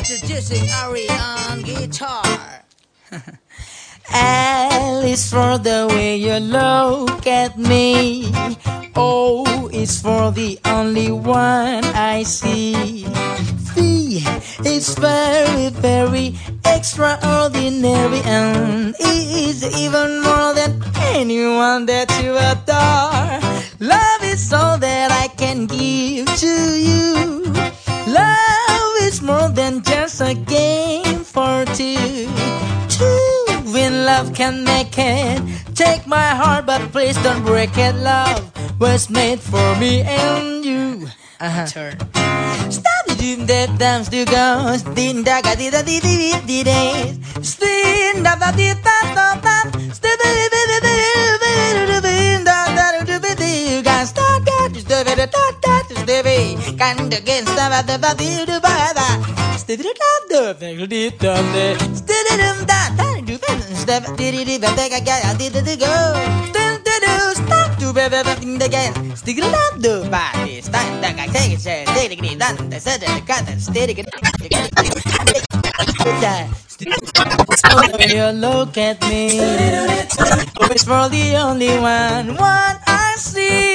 Introducing Ari on guitar. Is for the way you look at me. Oh, o is for the only one I see. V is very, very extraordinary and is even more than anyone that you adore. Is more than just a game for two. Two in love can make it. Take my heart, but please don't break it. Love was made for me and you. Uh-huh. Turn. Stop the doom that dance to go. Stin da ga di da di di di di. Stin da da di da da way. Can again stop da da di di ba da. Stin da da da da di da da. Stin da da da da do ba. Step di di di ba da ga ga di di di go. Stin da da stop to ba ba ba ding da ga. Stin da da do ba di stand da ga take it say dig dig dan da sa da ga da steady ga. When you look at me, it's for the only one, one I see.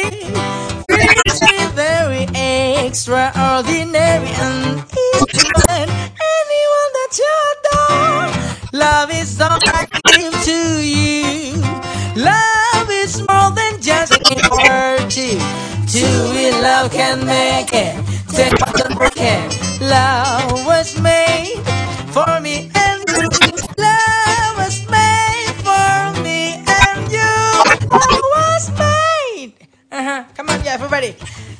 Extraordinary and even anyone that you adore. Love is all I give to you. Love is more than just a word. Two in love can make it. Take doesn't break it. Love was made for me and you. Love was made for me and you. Love was made. Uh-huh. Come on, yeah, everybody